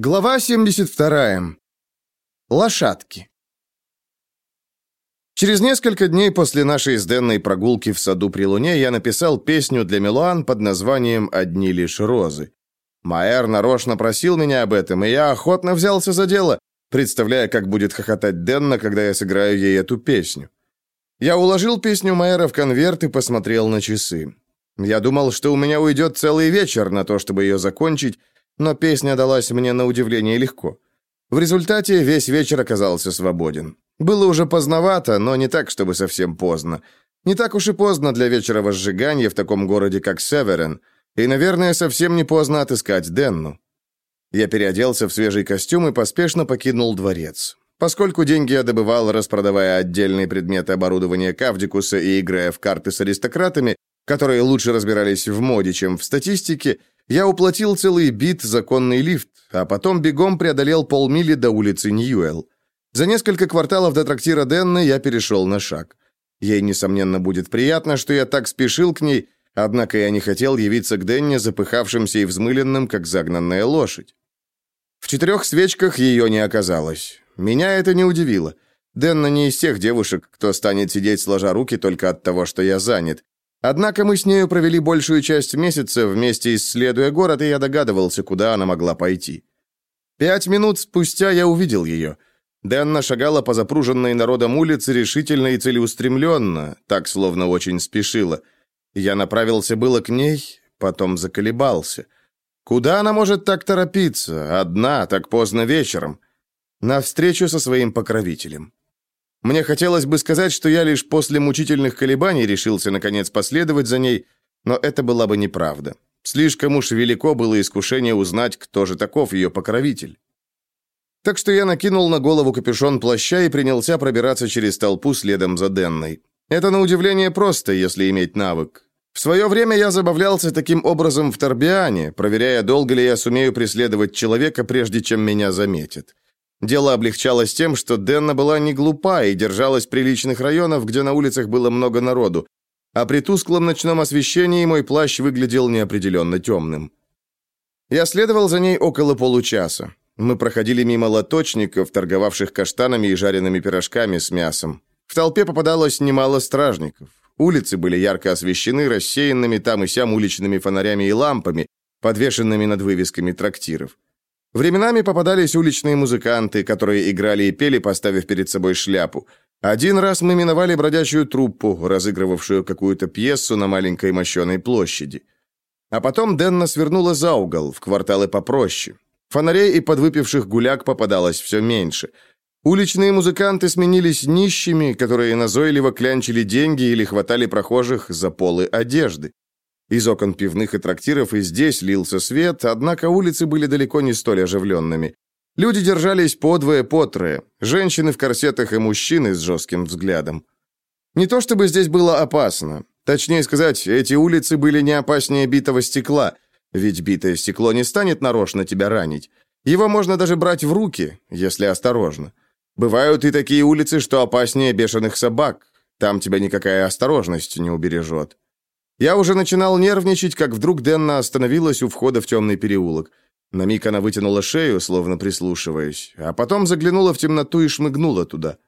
Глава 72. Лошадки. Через несколько дней после нашей с Денной прогулки в саду при луне я написал песню для Милуан под названием «Одни лишь розы». Майер нарочно просил меня об этом, и я охотно взялся за дело, представляя, как будет хохотать Денна, когда я сыграю ей эту песню. Я уложил песню Майера в конверт и посмотрел на часы. Я думал, что у меня уйдет целый вечер на то, чтобы ее закончить, но песня далась мне на удивление легко. В результате весь вечер оказался свободен. Было уже поздновато, но не так, чтобы совсем поздно. Не так уж и поздно для вечера возжигания в таком городе, как Северен, и, наверное, совсем не поздно отыскать Денну. Я переоделся в свежий костюм и поспешно покинул дворец. Поскольку деньги я добывал, распродавая отдельные предметы оборудования Кавдикуса и играя в карты с аристократами, которые лучше разбирались в моде, чем в статистике, я уплатил целый бит законный лифт, а потом бегом преодолел полмили до улицы Ньюэлл. За несколько кварталов до трактира Денны я перешел на шаг. Ей, несомненно, будет приятно, что я так спешил к ней, однако я не хотел явиться к Денне запыхавшимся и взмыленным, как загнанная лошадь. В четырех свечках ее не оказалось. Меня это не удивило. Денна не из тех девушек, кто станет сидеть сложа руки только от того, что я занят. Однако мы с нею провели большую часть месяца вместе исследуя город, и я догадывался, куда она могла пойти. Пять минут спустя я увидел ее. Дэнна шагала по запруженной народом улице решительно и целеустремленно, так, словно очень спешила. Я направился было к ней, потом заколебался. Куда она может так торопиться, одна, так поздно вечером? На встречу со своим покровителем. Мне хотелось бы сказать, что я лишь после мучительных колебаний решился, наконец, последовать за ней, но это была бы неправда. Слишком уж велико было искушение узнать, кто же таков ее покровитель. Так что я накинул на голову капюшон плаща и принялся пробираться через толпу следом за Денной. Это, на удивление, просто, если иметь навык. В свое время я забавлялся таким образом в Торбиане, проверяя, долго ли я сумею преследовать человека, прежде чем меня заметят. Дело облегчалось тем, что Денна была не глупа и держалась приличных районов, где на улицах было много народу, а при тусклом ночном освещении мой плащ выглядел неопределенно темным. Я следовал за ней около получаса. Мы проходили мимо лоточников, торговавших каштанами и жареными пирожками с мясом. В толпе попадалось немало стражников. Улицы были ярко освещены рассеянными там и сям уличными фонарями и лампами, подвешенными над вывесками трактиров. Временами попадались уличные музыканты, которые играли и пели, поставив перед собой шляпу. Один раз мы миновали бродячую труппу, разыгрывавшую какую-то пьесу на маленькой мощеной площади. А потом Денна свернула за угол, в кварталы попроще. Фонарей и подвыпивших гуляк попадалось все меньше. Уличные музыканты сменились нищими, которые назойливо клянчили деньги или хватали прохожих за полы одежды. Из окон пивных и трактиров и здесь лился свет, однако улицы были далеко не столь оживленными. Люди держались подвое-потрое, женщины в корсетах и мужчины с жестким взглядом. Не то чтобы здесь было опасно. Точнее сказать, эти улицы были не опаснее битого стекла, ведь битое стекло не станет нарочно тебя ранить. Его можно даже брать в руки, если осторожно. Бывают и такие улицы, что опаснее бешеных собак. Там тебя никакая осторожность не убережет. Я уже начинал нервничать, как вдруг Денна остановилась у входа в темный переулок. На миг она вытянула шею, словно прислушиваясь, а потом заглянула в темноту и шмыгнула туда.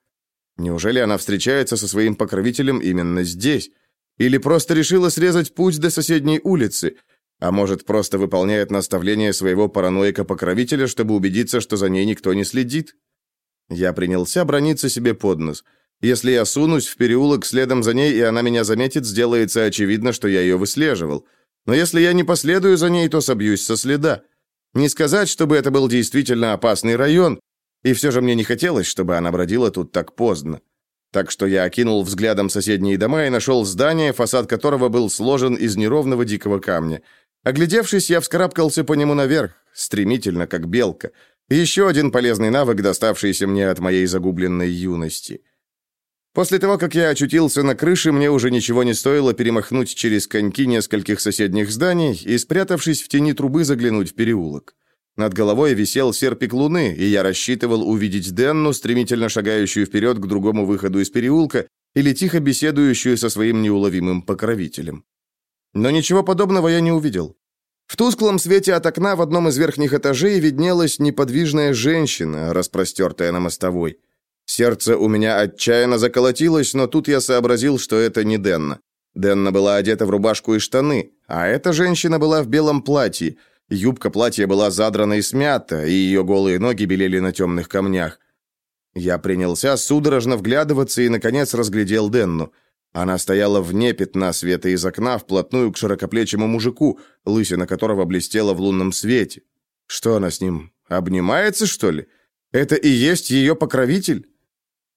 Неужели она встречается со своим покровителем именно здесь? Или просто решила срезать путь до соседней улицы? А может, просто выполняет наставление своего параноика-покровителя, чтобы убедиться, что за ней никто не следит? Я принялся брониться себе под нос – если я сунусь в переулок следом за ней, и она меня заметит, сделается очевидно, что я ее выслеживал. Но если я не последую за ней, то собьюсь со следа. Не сказать, чтобы это был действительно опасный район, и все же мне не хотелось, чтобы она бродила тут так поздно. Так что я окинул взглядом соседние дома и нашел здание, фасад которого был сложен из неровного дикого камня. Оглядевшись, я вскарабкался по нему наверх, стремительно, как белка. Еще один полезный навык, доставшийся мне от моей загубленной юности. После того, как я очутился на крыше, мне уже ничего не стоило перемахнуть через коньки нескольких соседних зданий и, спрятавшись в тени трубы, заглянуть в переулок. Над головой висел серпик луны, и я рассчитывал увидеть Денну, стремительно шагающую вперед к другому выходу из переулка, или тихо беседующую со своим неуловимым покровителем. Но ничего подобного я не увидел. В тусклом свете от окна в одном из верхних этажей виднелась неподвижная женщина, распростертая на мостовой. Сердце у меня отчаянно заколотилось, но тут я сообразил, что это не Денна. Денна была одета в рубашку и штаны, а эта женщина была в белом платье. Юбка платья была задрана и смята, и ее голые ноги белели на темных камнях. Я принялся судорожно вглядываться и, наконец, разглядел Денну. Она стояла вне пятна света из окна, вплотную к широкоплечему мужику, лысина которого блестела в лунном свете. Что она с ним, обнимается, что ли? Это и есть ее покровитель?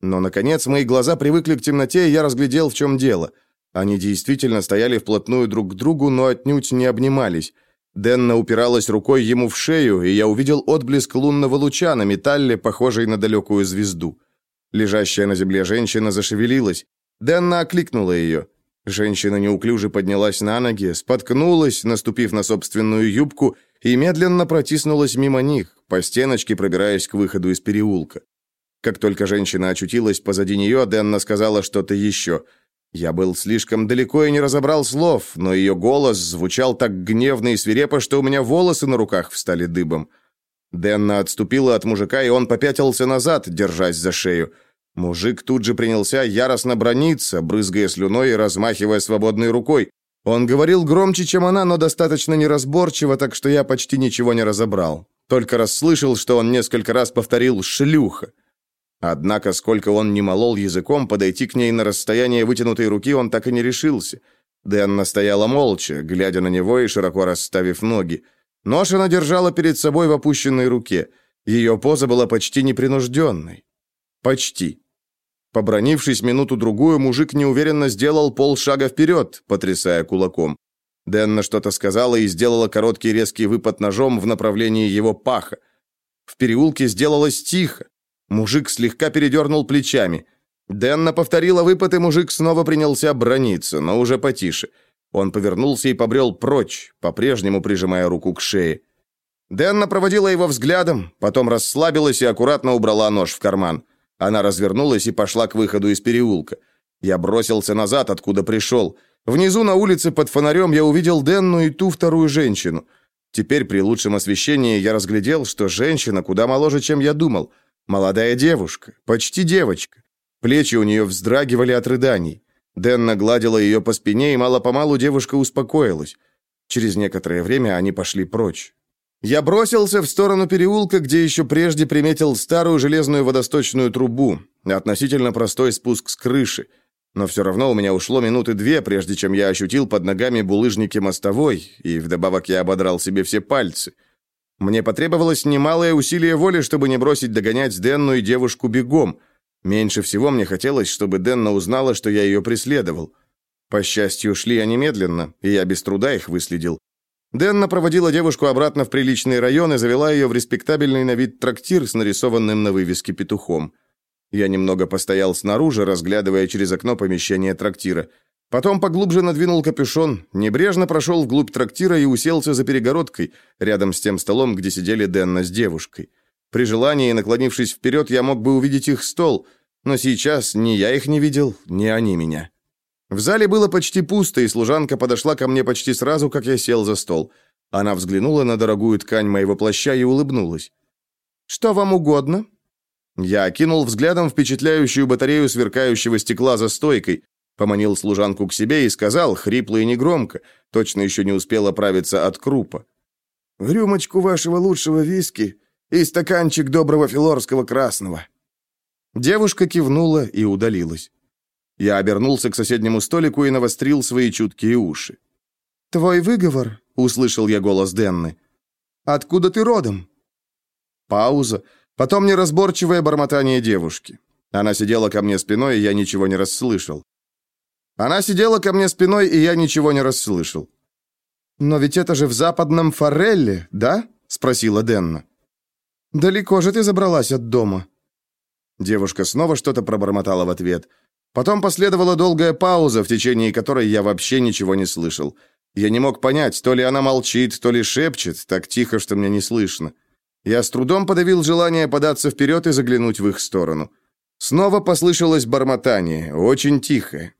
Но, наконец, мои глаза привыкли к темноте, и я разглядел, в чем дело. Они действительно стояли вплотную друг к другу, но отнюдь не обнимались. Денна упиралась рукой ему в шею, и я увидел отблеск лунного луча на металле, похожий на далекую звезду. Лежащая на земле женщина зашевелилась. Дэнна окликнула ее. Женщина неуклюже поднялась на ноги, споткнулась, наступив на собственную юбку, и медленно протиснулась мимо них, по стеночке пробираясь к выходу из переулка. Как только женщина очутилась позади нее, Дэнна сказала что-то еще. Я был слишком далеко и не разобрал слов, но ее голос звучал так гневно и свирепо, что у меня волосы на руках встали дыбом. Дэнна отступила от мужика, и он попятился назад, держась за шею. Мужик тут же принялся яростно брониться, брызгая слюной и размахивая свободной рукой. Он говорил громче, чем она, но достаточно неразборчиво, так что я почти ничего не разобрал. Только расслышал, что он несколько раз повторил «шлюха». Однако, сколько он не молол языком, подойти к ней на расстояние вытянутой руки он так и не решился. Дэнна стояла молча, глядя на него и широко расставив ноги. Нож она держала перед собой в опущенной руке. Ее поза была почти непринужденной. Почти. Побронившись минуту-другую, мужик неуверенно сделал полшага вперед, потрясая кулаком. Денна что-то сказала и сделала короткий резкий выпад ножом в направлении его паха. В переулке сделалось тихо. Мужик слегка передернул плечами. Денна повторила выпад, и мужик снова принялся брониться, но уже потише. Он повернулся и побрел прочь, по-прежнему прижимая руку к шее. Денна проводила его взглядом, потом расслабилась и аккуратно убрала нож в карман. Она развернулась и пошла к выходу из переулка. Я бросился назад, откуда пришел. Внизу на улице под фонарем я увидел Денну и ту вторую женщину. Теперь при лучшем освещении я разглядел, что женщина куда моложе, чем я думал. Молодая девушка, почти девочка. Плечи у нее вздрагивали от рыданий. Денна гладила ее по спине, и мало-помалу девушка успокоилась. Через некоторое время они пошли прочь. Я бросился в сторону переулка, где еще прежде приметил старую железную водосточную трубу, относительно простой спуск с крыши. Но все равно у меня ушло минуты две, прежде чем я ощутил под ногами булыжники мостовой, и вдобавок я ободрал себе все пальцы. Мне потребовалось немалое усилие воли, чтобы не бросить догонять Денну и девушку бегом. Меньше всего мне хотелось, чтобы Денна узнала, что я ее преследовал. По счастью, шли они медленно, и я без труда их выследил. Дэнна проводила девушку обратно в приличный район и завела ее в респектабельный на вид трактир с нарисованным на вывеске петухом. Я немного постоял снаружи, разглядывая через окно помещение трактира. Потом поглубже надвинул капюшон, небрежно прошел вглубь трактира и уселся за перегородкой, рядом с тем столом, где сидели Дэнна с девушкой. При желании, наклонившись вперед, я мог бы увидеть их стол, но сейчас ни я их не видел, ни они меня. В зале было почти пусто, и служанка подошла ко мне почти сразу, как я сел за стол. Она взглянула на дорогую ткань моего плаща и улыбнулась. «Что вам угодно?» Я окинул взглядом впечатляющую батарею сверкающего стекла за стойкой, поманил служанку к себе и сказал, хрипло и негромко, точно еще не успел оправиться от крупа. «В рюмочку вашего лучшего виски и стаканчик доброго филорского красного». Девушка кивнула и удалилась. Я обернулся к соседнему столику и навострил свои чуткие уши. «Твой выговор?» — услышал я голос Денны. «Откуда ты родом?» Пауза, потом неразборчивое бормотание девушки. Она сидела ко мне спиной, и я ничего не расслышал. Она сидела ко мне спиной, и я ничего не расслышал. «Но ведь это же в западном Форелле, да?» — спросила Денна. «Далеко же ты забралась от дома?» Девушка снова что-то пробормотала в ответ — Потом последовала долгая пауза, в течение которой я вообще ничего не слышал. Я не мог понять, то ли она молчит, то ли шепчет, так тихо, что мне не слышно. Я с трудом подавил желание податься вперед и заглянуть в их сторону. Снова послышалось бормотание, очень тихое.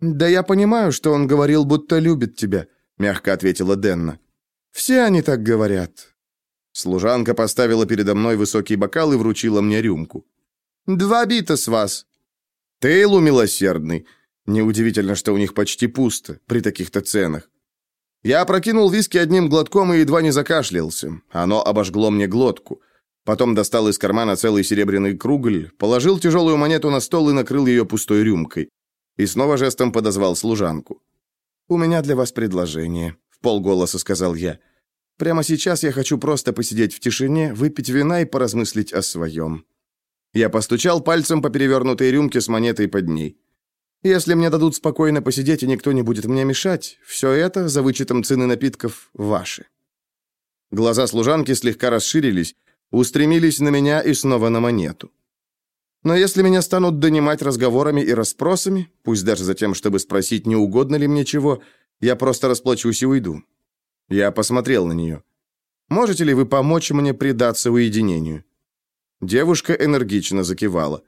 «Да я понимаю, что он говорил, будто любит тебя», — мягко ответила Денна. Все они так говорят». Служанка поставила передо мной высокий бокал и вручила мне рюмку. «Два бита с вас». «Тейлу милосердный. Неудивительно, что у них почти пусто при таких-то ценах. Я опрокинул виски одним глотком и едва не закашлялся. Оно обожгло мне глотку. Потом достал из кармана целый серебряный кругль, положил тяжелую монету на стол и накрыл ее пустой рюмкой. И снова жестом подозвал служанку. «У меня для вас предложение», — в полголоса сказал я. «Прямо сейчас я хочу просто посидеть в тишине, выпить вина и поразмыслить о своем». Я постучал пальцем по перевернутой рюмке с монетой под ней. «Если мне дадут спокойно посидеть, и никто не будет мне мешать, все это, за вычетом цены напитков, ваше». Глаза служанки слегка расширились, устремились на меня и снова на монету. Но если меня станут донимать разговорами и расспросами, пусть даже за тем, чтобы спросить, не угодно ли мне чего, я просто расплачусь и уйду. Я посмотрел на нее. «Можете ли вы помочь мне предаться уединению?» Девушка энергично закивала.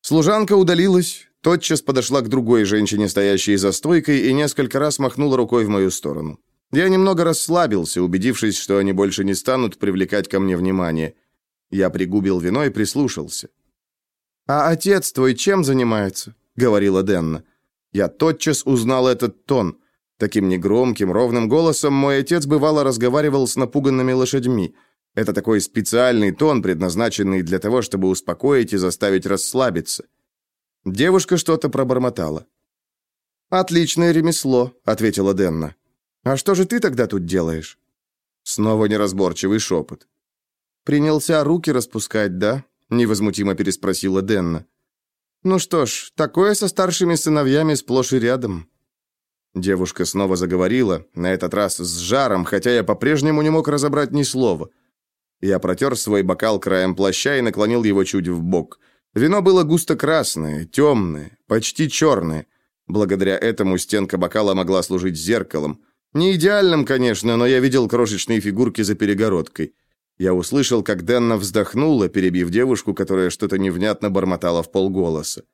Служанка удалилась, тотчас подошла к другой женщине, стоящей за стойкой, и несколько раз махнула рукой в мою сторону. Я немного расслабился, убедившись, что они больше не станут привлекать ко мне внимание. Я пригубил вино и прислушался. «А отец твой чем занимается?» — говорила Денна. Я тотчас узнал этот тон. Таким негромким, ровным голосом мой отец бывало разговаривал с напуганными лошадьми. Это такой специальный тон, предназначенный для того, чтобы успокоить и заставить расслабиться. Девушка что-то пробормотала. «Отличное ремесло», — ответила Денна. «А что же ты тогда тут делаешь?» Снова неразборчивый шепот. «Принялся руки распускать, да?» Невозмутимо переспросила Денна. Ну что ж, такое со старшими сыновьями сплошь и рядом. Девушка снова заговорила, на этот раз с жаром, хотя я по-прежнему не мог разобрать ни слова. Я протер свой бокал краем плаща и наклонил его чуть в бок. Вино было густо-красное, темное, почти черное. Благодаря этому стенка бокала могла служить зеркалом. Не идеальным, конечно, но я видел крошечные фигурки за перегородкой. Я услышал, как Денна вздохнула, перебив девушку, которая что-то невнятно бормотала в полголоса.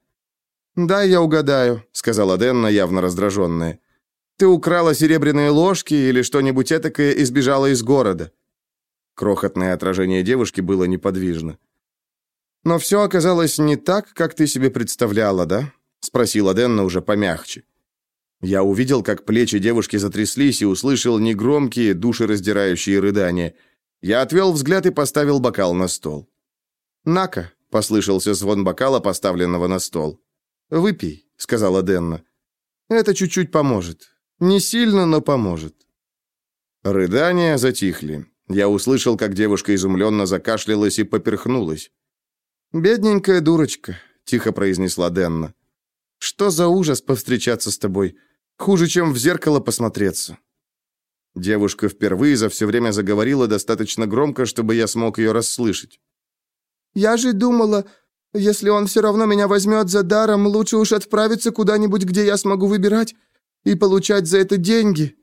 «Да, я угадаю», — сказала Денна, явно раздраженная. «Ты украла серебряные ложки или что-нибудь этакое и сбежала из города». Крохотное отражение девушки было неподвижно. «Но все оказалось не так, как ты себе представляла, да?» — спросила Денна уже помягче. Я увидел, как плечи девушки затряслись и услышал негромкие, душераздирающие рыдания — я отвел взгляд и поставил бокал на стол. «На-ка», — послышался звон бокала, поставленного на стол. «Выпей», — сказала Денна. «Это чуть-чуть поможет. Не сильно, но поможет». Рыдания затихли. Я услышал, как девушка изумленно закашлялась и поперхнулась. «Бедненькая дурочка», — тихо произнесла Денна. «Что за ужас повстречаться с тобой? Хуже, чем в зеркало посмотреться. Девушка впервые за все время заговорила достаточно громко, чтобы я смог ее расслышать. «Я же думала, если он все равно меня возьмет за даром, лучше уж отправиться куда-нибудь, где я смогу выбирать и получать за это деньги».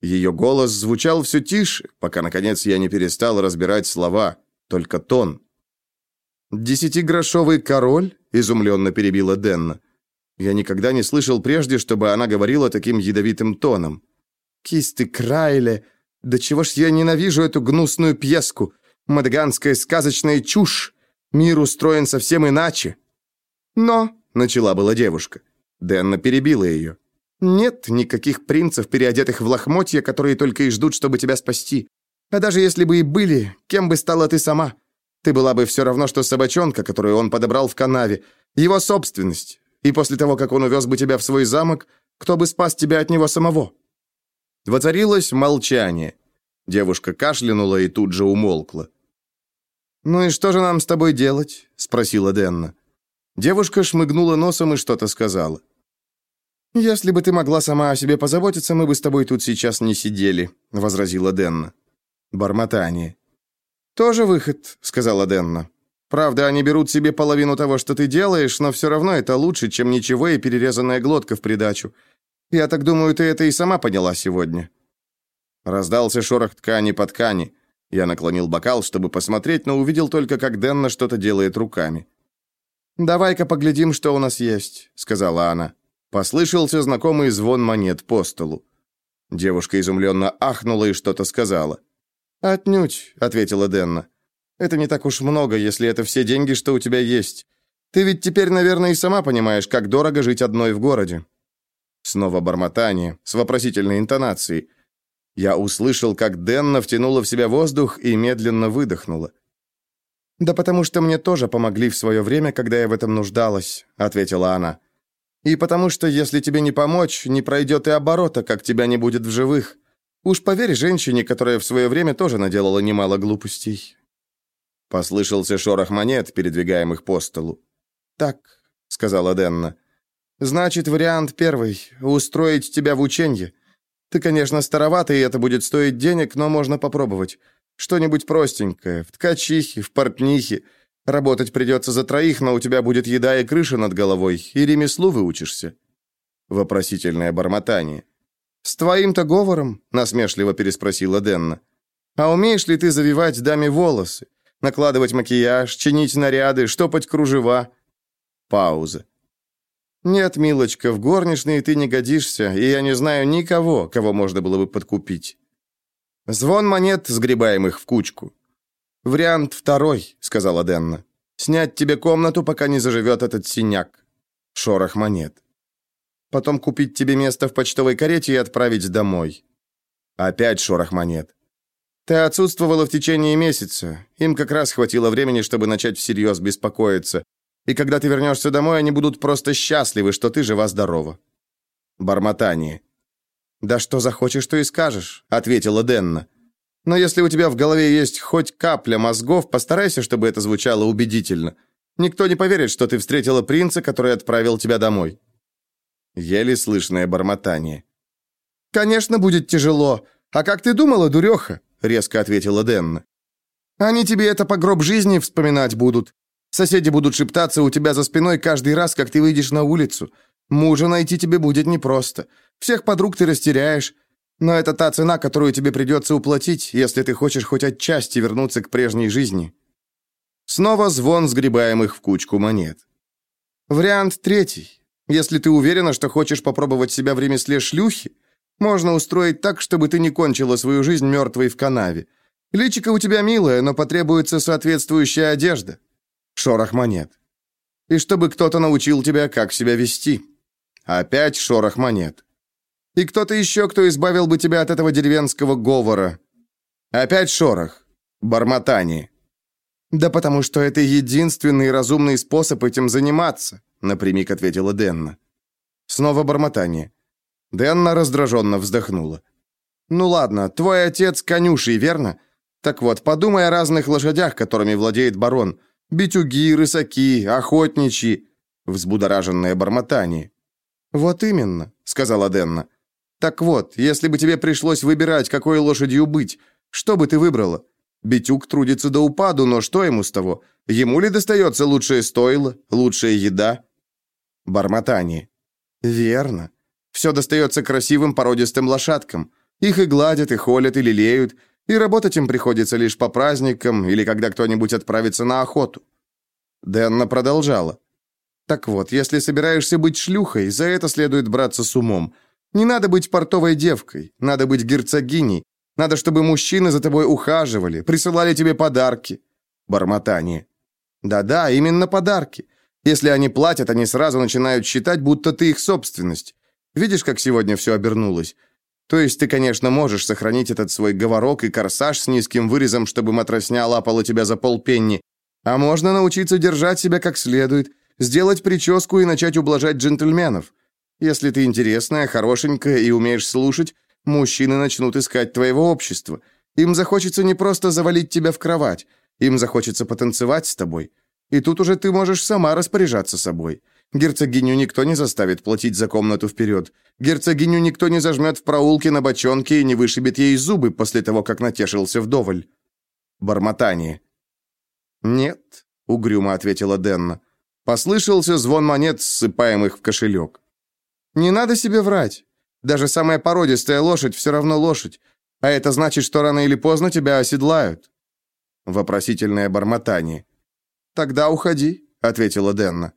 Ее голос звучал все тише, пока, наконец, я не перестал разбирать слова, только тон. «Десятигрошовый король?» — изумленно перебила Денна. Я никогда не слышал прежде, чтобы она говорила таким ядовитым тоном. Кисты Крайле. Да чего ж я ненавижу эту гнусную пьеску. Мадаганская сказочная чушь. Мир устроен совсем иначе. Но, начала была девушка. Дэнна перебила ее. Нет никаких принцев, переодетых в лохмотья, которые только и ждут, чтобы тебя спасти. А даже если бы и были, кем бы стала ты сама? Ты была бы все равно, что собачонка, которую он подобрал в канаве. Его собственность. И после того, как он увез бы тебя в свой замок, кто бы спас тебя от него самого? Воцарилось молчание. Девушка кашлянула и тут же умолкла. «Ну и что же нам с тобой делать?» — спросила Денна. Девушка шмыгнула носом и что-то сказала. «Если бы ты могла сама о себе позаботиться, мы бы с тобой тут сейчас не сидели», — возразила Денна. Бормотание. «Тоже выход», — сказала Денна. «Правда, они берут себе половину того, что ты делаешь, но все равно это лучше, чем ничего и перерезанная глотка в придачу. Я так думаю, ты это и сама поняла сегодня». Раздался шорох ткани по ткани. Я наклонил бокал, чтобы посмотреть, но увидел только, как Денна что-то делает руками. «Давай-ка поглядим, что у нас есть», — сказала она. Послышался знакомый звон монет по столу. Девушка изумленно ахнула и что-то сказала. «Отнюдь», — ответила Денна. «Это не так уж много, если это все деньги, что у тебя есть. Ты ведь теперь, наверное, и сама понимаешь, как дорого жить одной в городе». Снова бормотание, с вопросительной интонацией. Я услышал, как Денна втянула в себя воздух и медленно выдохнула. «Да потому что мне тоже помогли в свое время, когда я в этом нуждалась», — ответила она. «И потому что, если тебе не помочь, не пройдет и оборота, как тебя не будет в живых. Уж поверь женщине, которая в свое время тоже наделала немало глупостей». Послышался шорох монет, передвигаемых по столу. «Так», — сказала Денна. «Значит, вариант первый — устроить тебя в ученье. Ты, конечно, староват, и это будет стоить денег, но можно попробовать. Что-нибудь простенькое, в ткачихе, в портнихе. Работать придется за троих, но у тебя будет еда и крыша над головой, и ремеслу выучишься». Вопросительное бормотание. «С твоим-то говором?» — насмешливо переспросила Денна. «А умеешь ли ты завивать даме волосы, накладывать макияж, чинить наряды, штопать кружева?» Пауза. «Нет, милочка, в горничные ты не годишься, и я не знаю никого, кого можно было бы подкупить». Звон монет, сгребаемых в кучку. «Вариант второй», — сказала Денна. «Снять тебе комнату, пока не заживет этот синяк». Шорох монет. «Потом купить тебе место в почтовой карете и отправить домой». Опять шорох монет. «Ты отсутствовала в течение месяца. Им как раз хватило времени, чтобы начать всерьез беспокоиться. И когда ты вернешься домой, они будут просто счастливы, что ты жива-здорова». Бормотание. «Да что захочешь, то и скажешь», — ответила Денна. «Но если у тебя в голове есть хоть капля мозгов, постарайся, чтобы это звучало убедительно. Никто не поверит, что ты встретила принца, который отправил тебя домой». Еле слышное бормотание. «Конечно, будет тяжело. А как ты думала, дуреха?» — резко ответила Денна. «Они тебе это по гроб жизни вспоминать будут. Соседи будут шептаться у тебя за спиной каждый раз, как ты выйдешь на улицу. Мужа найти тебе будет непросто. Всех подруг ты растеряешь. Но это та цена, которую тебе придется уплатить, если ты хочешь хоть отчасти вернуться к прежней жизни». Снова звон сгребаемых в кучку монет. Вариант третий. Если ты уверена, что хочешь попробовать себя в ремесле шлюхи, можно устроить так, чтобы ты не кончила свою жизнь мертвой в канаве. Личико у тебя милое, но потребуется соответствующая одежда. Шорох монет. И чтобы кто-то научил тебя, как себя вести. Опять шорох монет. И кто-то еще, кто избавил бы тебя от этого деревенского говора. Опять шорох. Бормотание. «Да потому что это единственный разумный способ этим заниматься», напрямик ответила Денна. Снова бормотание. Денна раздраженно вздохнула. «Ну ладно, твой отец конюший, верно? Так вот, подумай о разных лошадях, которыми владеет барон. Битюги, рысаки, охотничьи». Взбудораженное бормотание. «Вот именно», — сказала Денна. «Так вот, если бы тебе пришлось выбирать, какой лошадью быть, что бы ты выбрала? Битюк трудится до упаду, но что ему с того? Ему ли достается лучшее стойло, лучшая еда?» Бормотание. «Верно. Все достается красивым породистым лошадкам. Их и гладят, и холят, и лелеют, и работать им приходится лишь по праздникам или когда кто-нибудь отправится на охоту». Дэнна продолжала. Так вот, если собираешься быть шлюхой, за это следует браться с умом. Не надо быть портовой девкой, надо быть герцогиней. Надо, чтобы мужчины за тобой ухаживали, присылали тебе подарки. Бормотание. Да-да, именно подарки. Если они платят, они сразу начинают считать, будто ты их собственность. Видишь, как сегодня все обернулось? То есть ты, конечно, можешь сохранить этот свой говорок и корсаж с низким вырезом, чтобы матросня лапала тебя за полпенни. А можно научиться держать себя как следует, сделать прическу и начать ублажать джентльменов. Если ты интересная, хорошенькая и умеешь слушать, мужчины начнут искать твоего общества. Им захочется не просто завалить тебя в кровать, им захочется потанцевать с тобой. И тут уже ты можешь сама распоряжаться собой. Герцогиню никто не заставит платить за комнату вперед. Герцогиню никто не зажмет в проулке на бочонке и не вышибет ей зубы после того, как натешился вдоволь. Бормотание. «Нет», — угрюмо ответила Денна. Послышался звон монет, ссыпаемых в кошелек. «Не надо себе врать. Даже самая породистая лошадь все равно лошадь. А это значит, что рано или поздно тебя оседлают». Вопросительное бормотание. «Тогда уходи», — ответила Денна.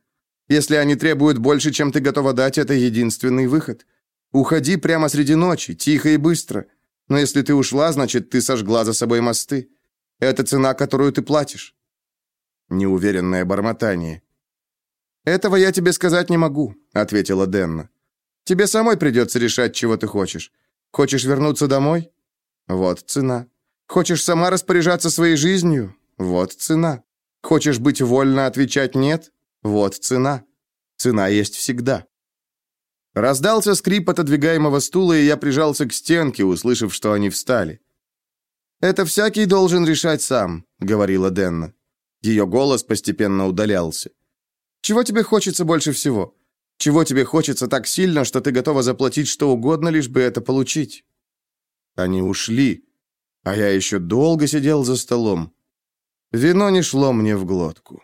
«Если они требуют больше, чем ты готова дать, это единственный выход. Уходи прямо среди ночи, тихо и быстро. Но если ты ушла, значит, ты сожгла за собой мосты. Это цена, которую ты платишь». Неуверенное бормотание. «Этого я тебе сказать не могу», — ответила Денна. «Тебе самой придется решать, чего ты хочешь. Хочешь вернуться домой? Вот цена. Хочешь сама распоряжаться своей жизнью? Вот цена. Хочешь быть вольно отвечать «нет»? Вот цена. Цена есть всегда». Раздался скрип отодвигаемого стула, и я прижался к стенке, услышав, что они встали. «Это всякий должен решать сам», — говорила Денна. Ее голос постепенно удалялся. «Чего тебе хочется больше всего? Чего тебе хочется так сильно, что ты готова заплатить что угодно, лишь бы это получить?» Они ушли, а я еще долго сидел за столом. Вино не шло мне в глотку.